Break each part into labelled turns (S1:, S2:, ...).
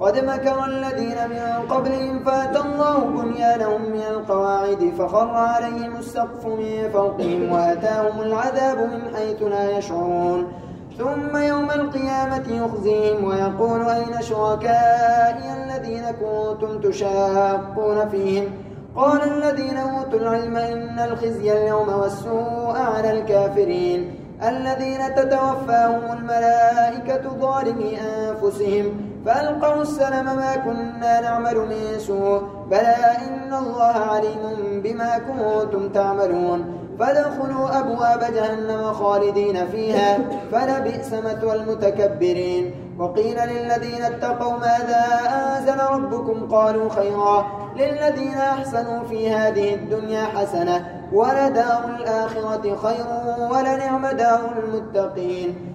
S1: قد مكر الذين من قبلهم فأتى الله بنيانهم من القواعد فخر عليهم السقف من فوقهم وأتاهم العذاب من حيث لا يشعرون ثم يوم القيامة يخزيهم ويقول أين شركائي الذين كنتم تشاقون فيهم قال الذين أوتوا العلم إن الخزي اليوم والسوء على الكافرين الذين تتوفاهم الملائكة ظالمي أنفسهم فألقوا السلم ما كنا نعمل من سوء بلى إن الله عليم بما كنتم تعملون فادخلوا أبواب جهنم خالدين فيها فلبئس مثوى المتكبرين وقيل للذين اتقوا ماذا أنزل ربكم قالوا خيرا للذين أحسنوا في هذه الدنيا حسنة ولدار الآخرة خير ولنعم دار المتقين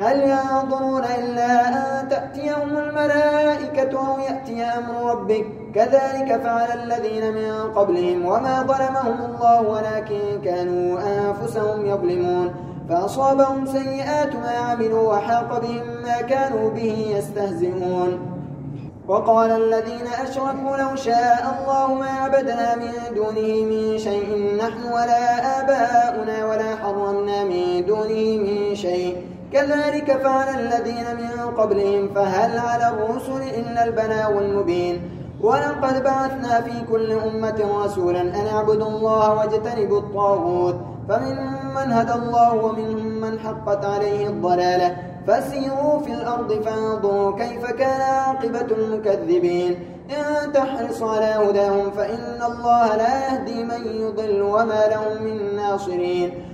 S2: هل ينظرون
S1: إلا أن تأتيهم الملائكة أو يأتي أمر ربك كذلك فعل الذين من قبلهم وما ظلمهم الله ولكن كانوا أنفسهم يظلمون فأصابهم سيئات ما عملوا وحاق بهم ما كانوا به يستهزئون وقال الذين أشركوا لو شاء الله ما عبدنا من دونه من شيء نحن ولا آباؤنا ولا حرمنا من دونه من شيء كذلك فعل الذين من قبلهم فهل على الرسل إلا البلاغ المبين ولقد بعثنا في كل أمة رسولا أن اعبدوا الله واجتنبوا الطاغوت فمنهم من هدى الله ومنهم من حقت عليه الضلالة فسيروا في الأرض فانظروا كيف كان عاقبة المكذبين إن تحرص على هداهم فإن الله لا يهدي من يضل وما لهم من ناصرين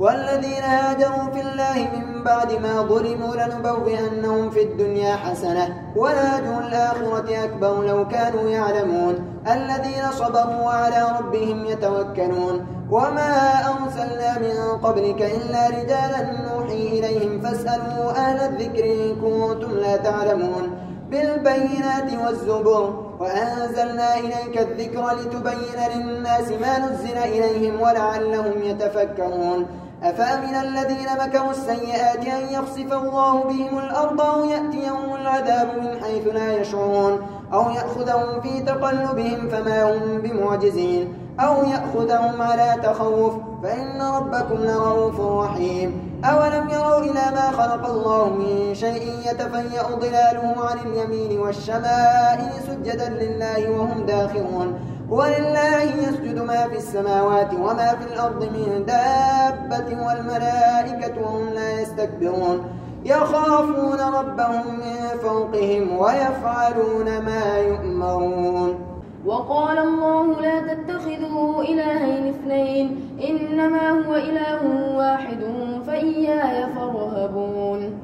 S1: والذين هاجروا في الله من بعد ما ظلموا لنبوئنهم في الدنيا حسنة ولأجر الآخرة أكبر لو كانوا يعلمون الذين صبروا وعلى ربهم يتوكلون وما أرسلنا من قبلك إلا رجالا نوحي إليهم فاسألوا أهل الذكر إن كنتم لا تعلمون بالبينات والزبر وأنزلنا إليك الذكر لتبين للناس ما نزل إليهم ولعلهم يتفكرون أفأمن الذين مكروا السيئات أن يخسف الله بهم الأرض أو يأتيهم العذاب من حيث لا يشعرون أو يأخذهم في تقلبهم فما هم بمعجزين أو يأخذهم على تخوف فإن ربكم لرؤوف رحيم أولم يروا إلى ما خلق الله من شيء يتفيأ ظلاله عن اليمين والشمائل سجدا لله وهم داخرون ولله يسجد ما في السماوات وما في الأرض من دابة والملائكة وهم لا يستكبرون يخافون ربهم من فوقهم ويفعلون ما يؤمرون
S2: وقال الله لا تتخذوا إلهين اثنين إنما هو إله واحد فإياي فارهبون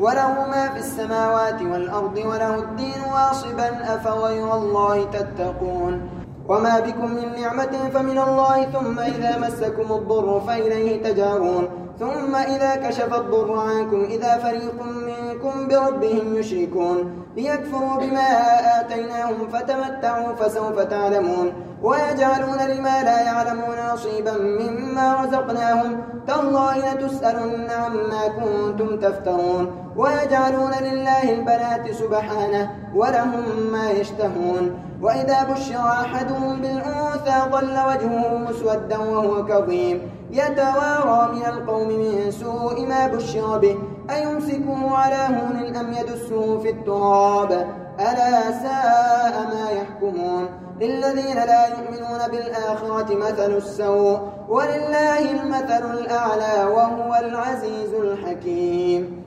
S1: وله ما في السماوات والأرض وله الدين واصبا أفغير الله تتقون وما بكم من نعمة فمن الله ثم إذا مسكم الضر فإليه تجارون ثم إذا كشف الضر عنكم إذا فريق منكم بربهم يشركون ليكفروا بما آتيناهم فتمتعوا فسوف تعلمون ويجعلون لما لا يعلمون نصيبا مما رزقناهم تالله لتسألن عما كنتم تفترون ويجعلون لله البنات سبحانه ولهم ما يشتهون وإذا بشر أحدهم بالأنثى ظل وجهه مسودا وهو كظيم يتوارى من القوم من سوء ما بشر به أيمسكه على هون أم يدسه في التراب ألا ساء ما يحكمون للذين لا يؤمنون بالآخرة مثل السوء ولله المثل الأعلى وهو العزيز الحكيم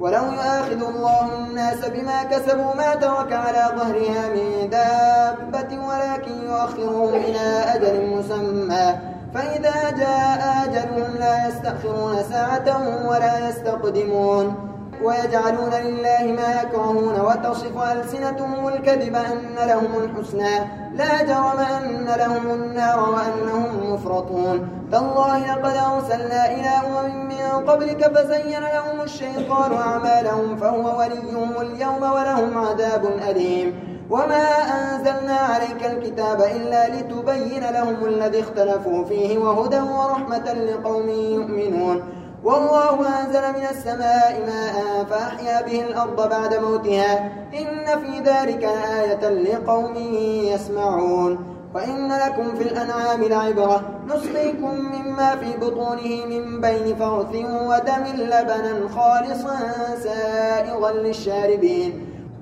S1: ولو يؤاخذ الله الناس بما كسبوا ما ترك على ظهرها من دابة ولكن يؤخرهم إلى أجل مسمى فإذا جاء أجلهم لا يستأخرون ساعة ولا يستقدمون ويجعلون لله ما يكرهون وتصف ألسنتهم الكذب أن لهم الحسنى لا جرم أن لهم النار وأنهم مفرطون تالله لقد أرسلنا إلى أمم من قبلك فزين لهم الشيطان أعمالهم فهو وليهم اليوم ولهم عذاب أليم وما أنزلنا عليك الكتاب إلا لتبين لهم الذي اختلفوا فيه وهدى ورحمة لقوم يؤمنون والله أنزل من السماء ماء فأحيا به الأرض بعد موتها إن في ذلك آية لقوم يسمعون وإن لكم في الأنعام لعبرة نسقيكم مما في بطونه من بين فرث ودم لبنا خالصا سائغا للشاربين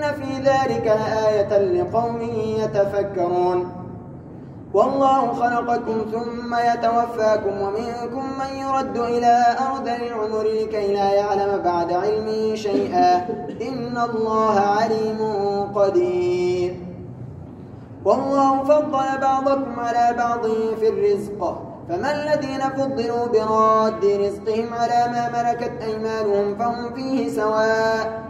S1: إن في ذلك لآية لقوم يتفكرون والله خلقكم ثم يتوفاكم ومنكم من يرد إلى أرض العمر لكي لا يعلم بعد علمه شيئا إن الله عليم قدير والله فضل بعضكم على بعض في الرزق فما الذين فضلوا براد رزقهم على ما ملكت أيمانهم فهم فيه سواء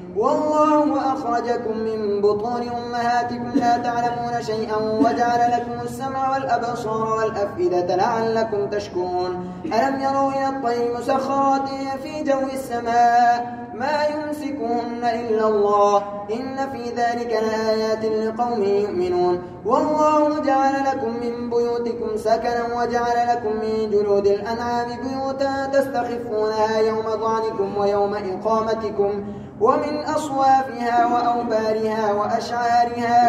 S1: والله أخرجكم من بطون أمهاتكم لا تعلمون شيئا وجعل لكم السمع والأبصار والأفئدة لعلكم تشكرون ألم يروا إلى الطير مسخرات في جو السماء ما يمسكهن إلا الله إن في ذلك لآيات لقوم يؤمنون والله جعل لكم من بيوتكم سكنا وجعل لكم من جلود الأنعام بيوتا تستخفونها يوم ضعنكم ويوم إقامتكم ومن أصوافها وأوبارها وأشعارها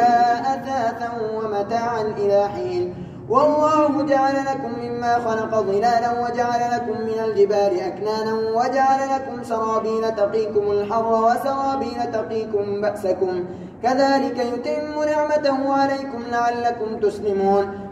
S1: أثاثا ومتاعا إلى حين والله جعل لكم مما خلق ظلالا وجعل لكم من الجبال أكنانا وجعل لكم سرابين تقيكم الحر وسرابين تقيكم بأسكم كذلك يتم نعمته عليكم لعلكم تسلمون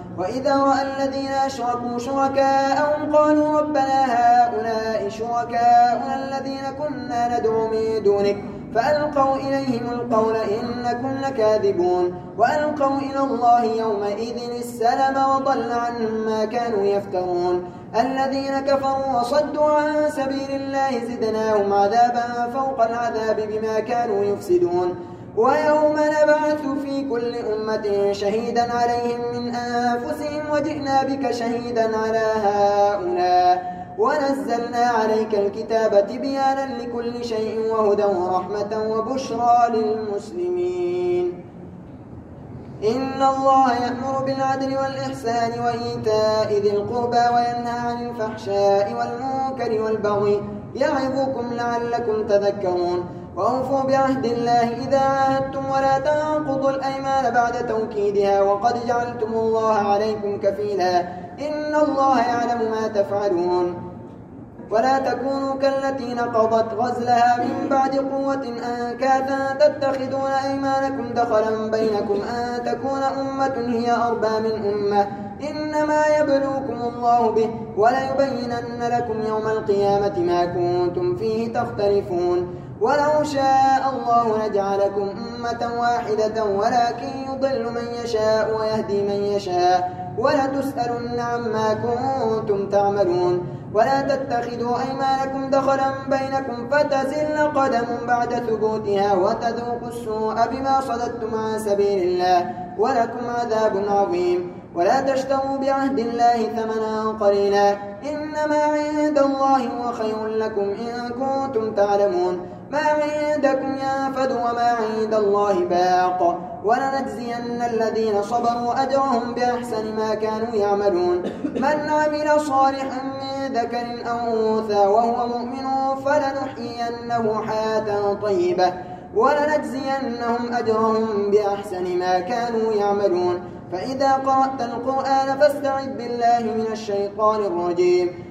S1: وإذا رأى الذين أشركوا شركاءهم قالوا ربنا هؤلاء شركاءنا الذين كنا ندعو من دونك فألقوا إليهم القول إنكم لكاذبون وألقوا إلى الله يومئذ السلم وضل عنهم ما كانوا يفترون الذين كفروا وصدوا عن سبيل الله زدناهم عذابا فوق العذاب بما كانوا يفسدون ويوم نبعث في كل أمة شهيدا عليهم من أنفسهم وجئنا بك شهيدا على هؤلاء ونزلنا عليك الكتاب تبيانا لكل شيء وهدى ورحمة وبشرى للمسلمين إن الله يأمر بالعدل والإحسان وإيتاء ذي القربى وينهى عن الفحشاء والمنكر والبغي يعظكم لعلكم تذكرون وأوفوا بعهد الله إذا عاهدتم ولا تنقضوا الأيمان بعد توكيدها وقد جعلتم الله عليكم كفيلا إن الله يعلم ما تفعلون ولا تكونوا كالتي نقضت غزلها من بعد قوة أنكاثا تتخذون أيمانكم دخلا بينكم أن تكون أمة هي أربى من أمة إنما يبلوكم الله به وليبينن لكم يوم القيامة ما كنتم فيه تختلفون ولو شاء الله لجعلكم أمة واحدة ولكن يضل من يشاء ويهدي من يشاء ولتسألن عما كنتم تعملون ولا تتخذوا أيمانكم دخلا بينكم فتزل قدم بعد ثبوتها وتذوقوا السوء بما صددتم عن سبيل الله ولكم عذاب عظيم ولا تشتروا بعهد الله ثمنا قليلا إنما عند الله هو خير لكم إن كنتم تعلمون ما عندكم ينفد وما عند الله باق ولنجزين الذين صبروا أجرهم بأحسن ما كانوا يعملون من عمل صالحا من ذكر أو أنثى وهو مؤمن فلنحيينه حياة طيبة ولنجزينهم أجرهم بأحسن ما كانوا يعملون فإذا قرأت القرآن فاستعذ بالله من الشيطان الرجيم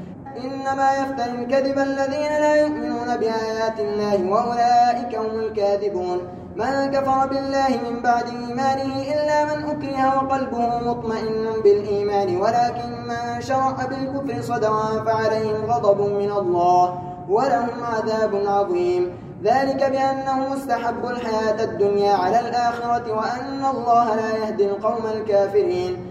S1: إنما يفتن الكذب الذين لا يؤمنون بآيات الله وأولئك هم الكاذبون من كفر بالله من بعد إيمانه إلا من أكره وقلبه مطمئن بالإيمان ولكن من شرع بالكفر صدرا فعليهم غضب من الله ولهم عذاب عظيم ذلك بأنهم استحبوا الحياة الدنيا على الآخرة وأن الله لا يهدي القوم الكافرين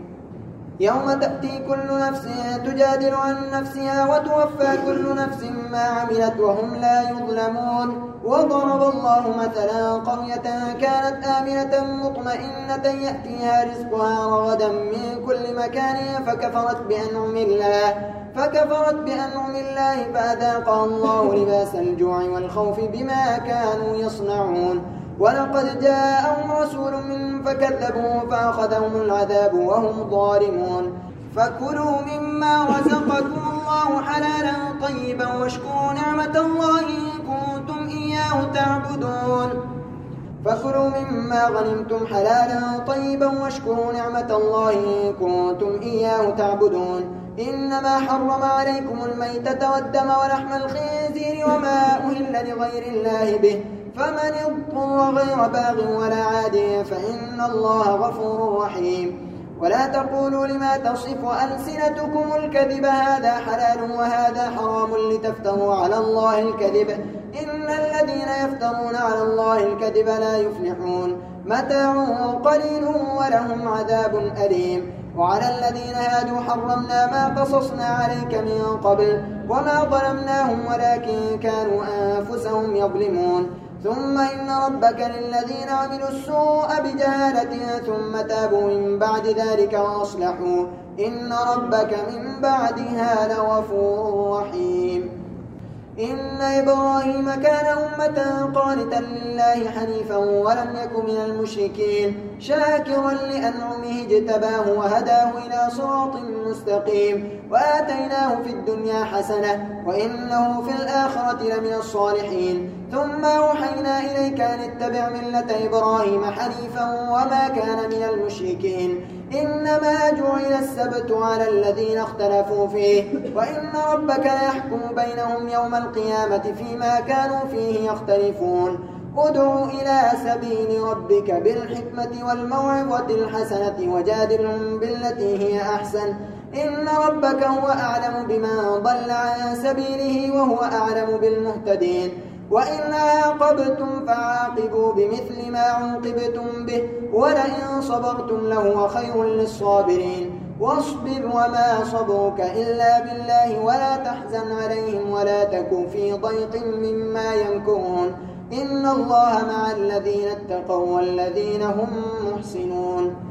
S1: يوم تأتي كل نفس تجادل عن نفسها وتوفى كل نفس ما عملت وهم لا يظلمون وضرب الله مثلا قرية كانت آمنة مطمئنة يأتيها رزقها رغدا من كل مكان فكفرت بأنعم الله فكفرت بأنعم الله فأذاقها الله لباس الجوع والخوف بما كانوا يصنعون ولقد جاءهم رسول من فكذبوا فأخذهم العذاب وهم ظالمون فكلوا مما رزقكم الله حلالا طيبا واشكروا نعمة الله إن كنتم إياه تعبدون فكلوا مما غنمتم حلالا طيبا واشكروا نعمة الله إن كنتم إياه تعبدون إنما حرم عليكم الميتة والدم ولحم الخنزير وما أهل لغير الله به فمن اضطر غير باغ ولا عاد فإن الله غفور رحيم ولا تقولوا لما تصف ألسنتكم الكذب هذا حلال وهذا حرام لتفتروا على الله الكذب إن الذين يفترون على الله الكذب لا يفلحون متاع قليل ولهم عذاب أليم وعلى الذين هادوا حرمنا ما قصصنا عليك من قبل وما ظلمناهم ولكن كانوا أنفسهم يظلمون ثم إن ربك للذين عملوا السوء بجهالة ثم تابوا من بعد ذلك وأصلحوا إن ربك من بعدها لغفور رحيم إن إبراهيم كان أمة قانتا لله حنيفا ولم يك من المشركين شاكرا لأنعمه اجتباه وهداه إلى صراط مستقيم وآتيناه في الدنيا حسنة وإنه في الآخرة لمن الصالحين ثم أوحينا إليك أن اتبع ملة إبراهيم حنيفا وما كان من المشركين إنما جعل السبت على الذين اختلفوا فيه وإن ربك ليحكم بينهم يوم القيامة فيما كانوا فيه يختلفون ادعوا إلى سبيل ربك بالحكمة والموعظة الحسنة وجادلهم بالتي هي أحسن إن ربك هو أعلم بمن ضل عن سبيله وهو أعلم بالمهتدين وإن عاقبتم فعاقبوا بمثل ما عوقبتم به ولئن صبرتم لهو خير للصابرين واصبر وما صبرك إلا بالله ولا تحزن عليهم ولا تكن في ضيق مما يمكرون إن الله مع الذين اتقوا والذين هم محسنون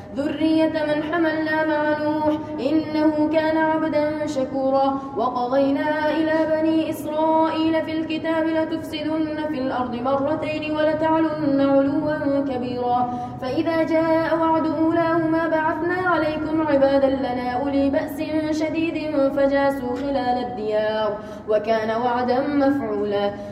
S2: ذرية من حملنا مع نوح إنه كان عبدا شكورا وقضينا إلى بني إسرائيل في الكتاب لتفسدن في الأرض مرتين ولتعلن علوا كبيرا فإذا جاء وعد أولاهما بعثنا عليكم عبادا لنا أولي بأس شديد فجاسوا خلال الديار وكان وعدا مفعولا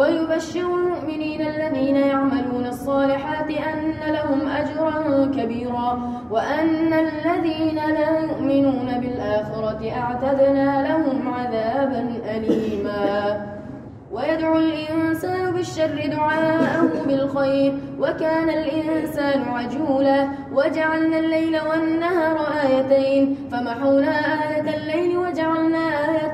S2: ويبشر المؤمنين الذين يعملون الصالحات أن لهم أجرا كبيرا وأن الذين لا يؤمنون بالآخرة أعتدنا لهم عذابا أليما ويدعو الإنسان بالشر دعاءه بالخير وكان الإنسان عجولا وجعلنا الليل والنهار آيتين فمحونا آية الليل وجعلنا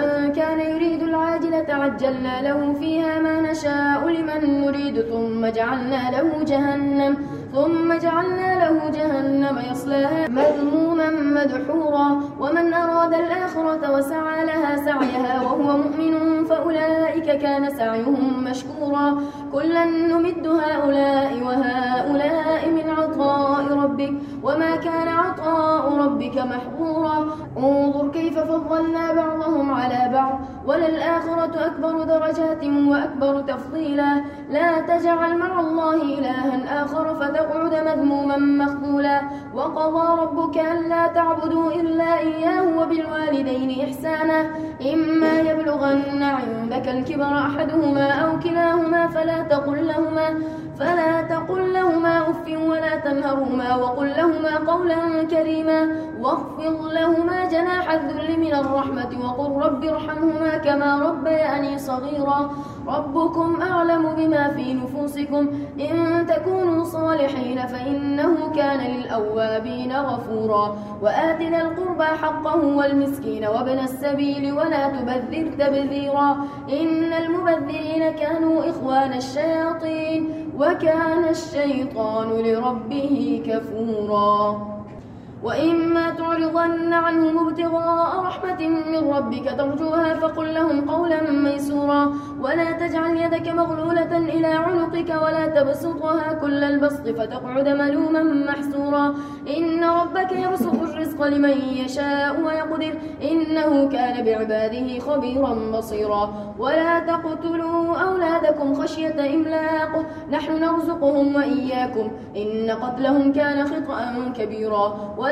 S2: من كان يريد العاجلة عجلنا له فيها ما نشاء لمن نريد ثم جعلنا له جهنم ثم جعلنا له جهنم يصلاها مذموما مدحورا ومن أراد الآخرة وسعى لها سعيها وهو مؤمن فأولئك كان سعيهم مشكورا كلا نمد هؤلاء وهؤلاء من عطاء ربك وما كان عطاء ربك محبورا شكورا انظر كيف فضلنا بعضهم على بعض وللآخرة أكبر درجات وأكبر تفضيلا لا تجعل مع الله إلها آخر فتقعد مذموما مخذولا وقضى ربك ألا تعبدوا إلا إياه وبالوالدين إحسانا إما يبلغن عندك الكبر أحدهما أو كلاهما فلا تقل لهما فلا تقل لهما أف ولا تنهرهما وقل لهما قولا كريما واخفض لهما جناح الذل من الرحمة وقل رب ارحمهما كما ربياني صغيرا ربكم أعلم بما في نفوسكم إن تكونوا صالحين فإنه كان للأوابين غفورا وآتنا القربى حقه والمسكين وابن السبيل ولا تبذر تبذيرا إن المبذرين كانوا إخوان الشياطين وكان الشيطان لربه كفورا وإما تعرضن عنهم ابتغاء رحمة من ربك ترجوها فقل لهم قولا ميسورا ولا تجعل يدك مغلولة إلى عنقك ولا تبسطها كل البسط فتقعد ملوما محسورا إن ربك يرسق الرزق لمن يشاء ويقدر إنه كان بعباده خبيرا بصيرا ولا تقتلوا أولادكم خشية إملاق نحن نرزقهم وإياكم إن قتلهم كان خطأ كبيرا ولا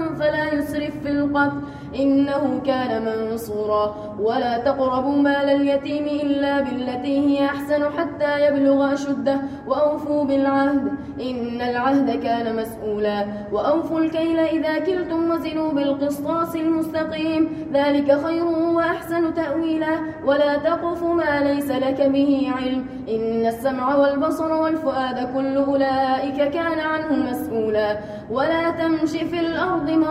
S2: فلا يسرف في القتل إنه كان منصورا ولا تقربوا مال اليتيم إلا بالتي هي أحسن حتى يبلغ أشده وأوفوا بالعهد إن العهد كان مسؤولا وأوفوا الكيل إذا كلتم وزنوا بالقسطاس المستقيم ذلك خير وأحسن تأويلا ولا تقف ما ليس لك به علم إن السمع والبصر والفؤاد كل أولئك كان عنه مسؤولا ولا تمش في الأرض مرحبا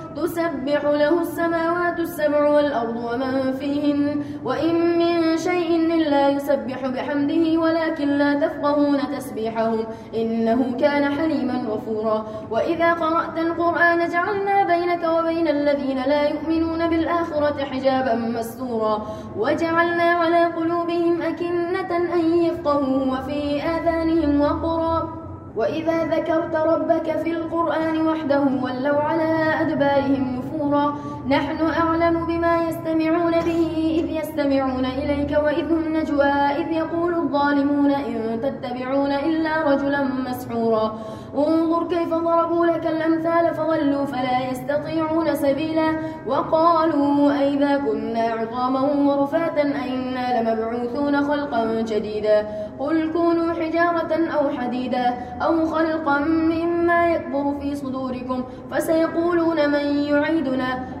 S2: تسبح له السماوات السبع والأرض ومن فيهن وإن من شيء إلا يسبح بحمده ولكن لا تفقهون تسبيحهم إنه كان حليما غفورا وإذا قرأت القرآن جعلنا بينك وبين الذين لا يؤمنون بالآخرة حجابا مستورا وجعلنا على قلوبهم أكنة أن يفقهوا وفي آذانهم وقرا وإذا ذكرت ربك في القرآن وحده ولوا على أدبارهم نفورا نحن أعلم بما يستمعون به إذ يستمعون إليك وإذ هم نجوى إذ يقول الظالمون إن تتبعون إلا رجلا مسحورا انظر كيف ضربوا لك الأمثال فضلوا فلا يستطيعون سبيلا وقالوا أئذا كنا عظاما ورفاتا أئنا لمبعوثون خلقا جديدا قل كونوا حجارة أو حديدا أو خلقا مما يكبر في صدوركم فسيقولون من يعيدنا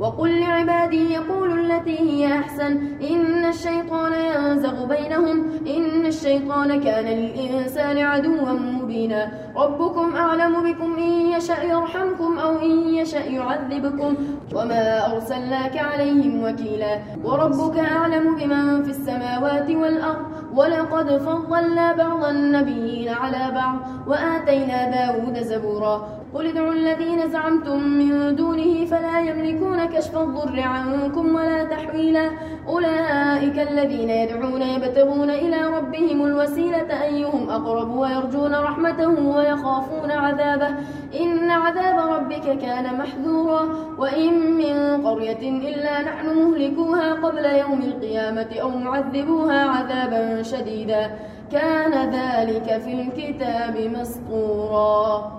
S2: وقل لعبادي يقولوا التي هي أحسن إن الشيطان ينزغ بينهم إن الشيطان كان للإنسان عدوا مبينا ربكم أعلم بكم إن يشأ يرحمكم أو إن يشأ يعذبكم وما أرسلناك عليهم وكيلا وربك أعلم بمن في السماوات والأرض ولقد فضلنا بعض النبيين على بعض وآتينا داود زبورا قل ادعوا الذين زعمتم من دونه فلا يملكون كشف الضر عنكم ولا تحويلا أولئك الذين يدعون يبتغون إلى ربهم الوسيلة أيهم أقرب ويرجون رحمته ويخافون عذابه إن عذاب ربك كان محذورا وإن من قرية إلا نحن مهلكوها قبل يوم القيامة أو معذبوها عذابا شديدا كان ذلك في الكتاب مسطورا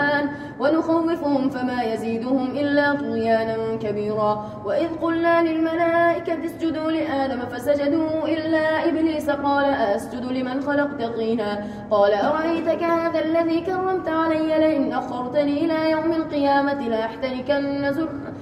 S2: ونخوفهم فما يزيدهم إلا طغيانا كبيرا وإذ قلنا للملائكة اسجدوا لآدم فسجدوا إلا إبليس قال أسجد لمن خلقت طينا قال أرأيتك هذا الذي كرمت علي لئن أخرتني إلى يوم القيامة لأحتركن زرعا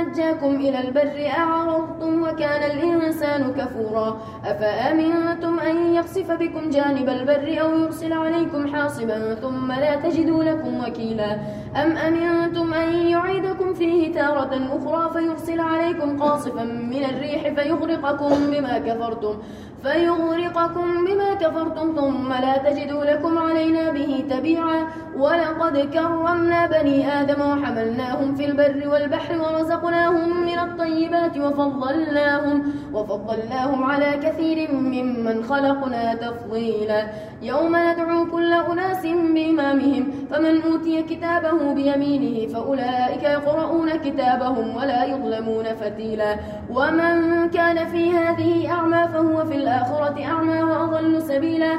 S2: نجاكم إلى البر أعرضتم وكان الإنسان كفورا أفأمنتم أن يقصف بكم جانب البر أو يرسل عليكم حاصبا ثم لا تجدوا لكم وكيلا أم أمنتم أن يعيدكم فيه تارة أخرى فيرسل عليكم قاصفا من الريح فيغرقكم بما كفرتم فيغرقكم بما كفرتم ثم لا تجدوا لكم علينا به تبيعا ولقد كرمنا بني آدم وحملناهم في البر والبحر ورزقناهم من الطيبات وفضلناهم, وفضلناهم على كثير ممن خلقنا تفضيلا يوم ندعو كل أناس بإمامهم فمن أوتي كتابه بيمينه فأولئك يقرؤون كتابهم ولا يظلمون فتيلا ومن كان في هذه أعمى فهو في الآخرة أعمى وأضل سبيلا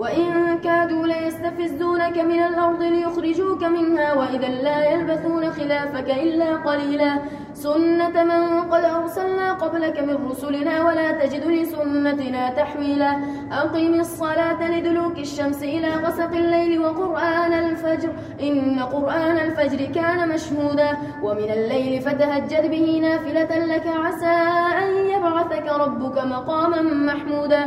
S2: وإن كادوا ليستفزونك من الأرض ليخرجوك منها وإذا لا يلبثون خلافك إلا قليلا سنة من قد أرسلنا قبلك من رسلنا ولا تجد لسنتنا تحويلا أقم الصلاة لدلوك الشمس إلى غسق الليل وقرآن الفجر إن قرآن الفجر كان مشهودا ومن الليل فتهجد به نافلة لك عسى أن يبعثك ربك مقاما محمودا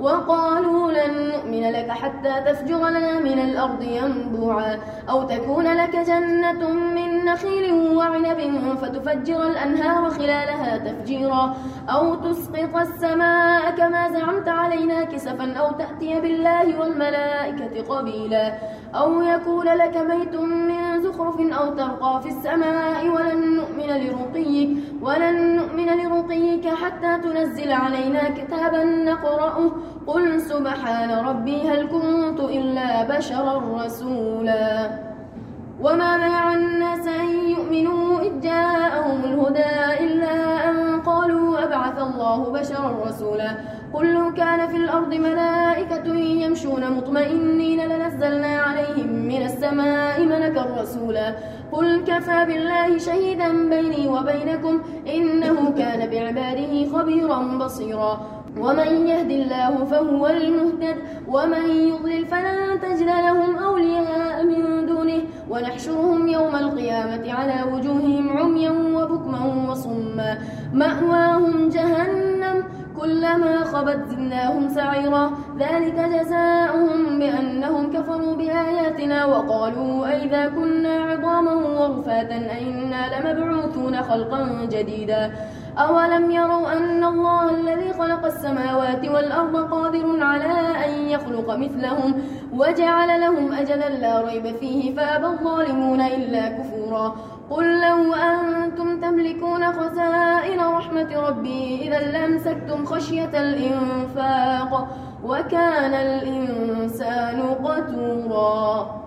S2: وقالوا لن نؤمن لك حتى تفجر لنا من الأرض ينبوعا أو تكون لك جنة من نخيل وعنب فتفجر الأنهار خلالها تفجيرا أو تسقط السماء كما زعمت علينا كسفا أو تأتي بالله والملائكة قبيلا أو يكون لك بيت من زخرف أو ترقى في السماء ولن نؤمن لرقيك ولن نؤمن لرقيك حتى تنزل علينا كتابا نقرأه قل سبحان ربي هل كنت إلا بشرا رسولا وما منع الناس أن يؤمنوا إذ جاءهم الهدى إلا أن قالوا أبعث الله بشرا رسولا قل لو كان في الأرض ملائكة يمشون مطمئنين لنزلنا عليهم من السماء ملكا رسولا قل كفى بالله شهيدا بيني وبينكم إنه كان بعباده خبيرا بصيرا ومن يهد الله فهو المهتد ومن يضلل فلن تجد لهم أولياء من دونه ونحشرهم يوم القيامة على وجوههم عميا وبكما وصما مأواهم جهنم كلما خبت زدناهم سعيرا ذلك جزاؤهم بأنهم كفروا بآياتنا وقالوا أئذا كنا عظاما ورفاتا أئنا لمبعوثون خلقا جديدا أولم يروا أن الله الذي خلق السماوات والأرض قادر على أن يخلق مثلهم وجعل لهم أجلا لا ريب فيه فأبى الظالمون إلا كفورا قل لو أنتم تملكون خزائن رحمة ربي إذا لامسكتم خشية الإنفاق وكان الإنسان قتوراً